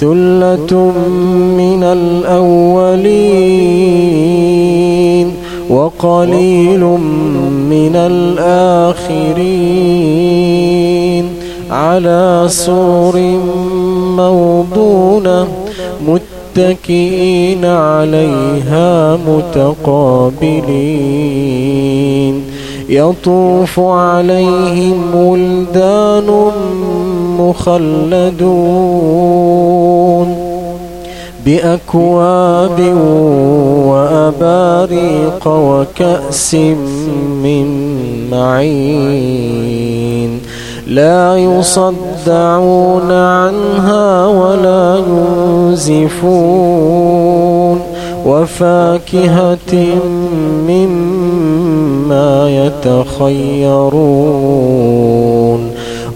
ثلة من الأولين وقليل من الآخرين على سور موضونة متكئين عليها متقابلين يطوف عليهم ولدان مخلدون بأكواب وأباريق وكأس من معين لا يصدعون عنها ولا ينزفون وفاكهة مما يتخيرون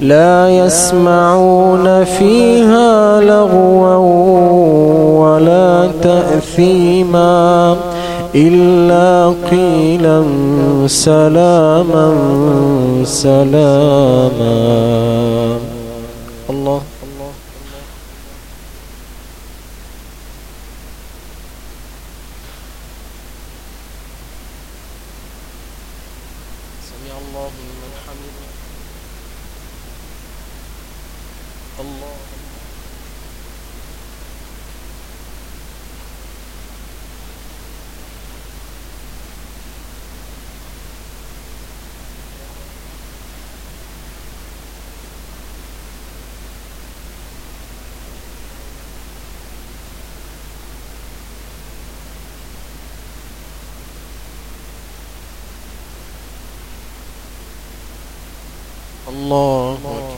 لا يسمعون فيها لغوا ولا تأثيما إلا قيلا سلاما سلاما. الله. سمع الله لمن حمده. الله. الله أكبر.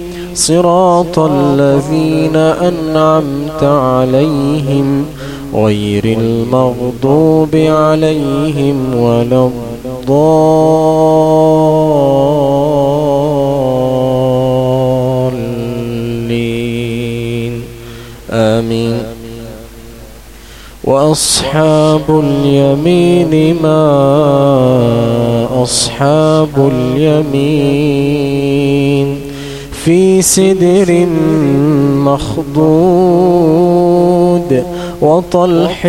صراط الذين أنعمت عليهم غير المغضوب عليهم ولا الضالين. آمين. وأصحاب اليمين ما أصحاب اليمين. في سدر مخضود وطلح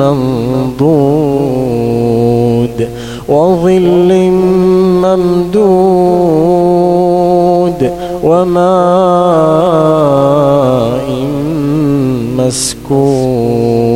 منضود وظل ممدود وماء مسكوب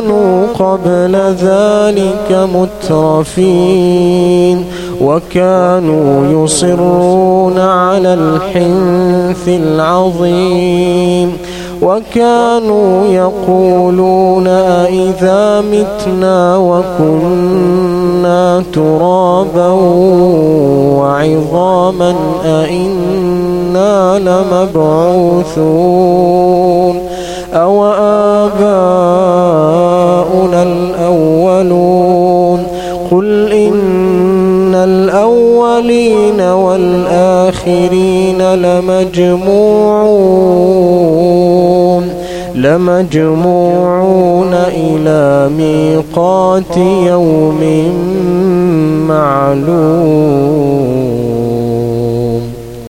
كانوا قبل ذلك مترفين وكانوا يصرون على الحنث العظيم وكانوا يقولون أئذا متنا وكنا ترابا وعظاما أئنا لمبعوثون والآخرين لمجموعون لمجموعون إلى ميقات يوم معلوم.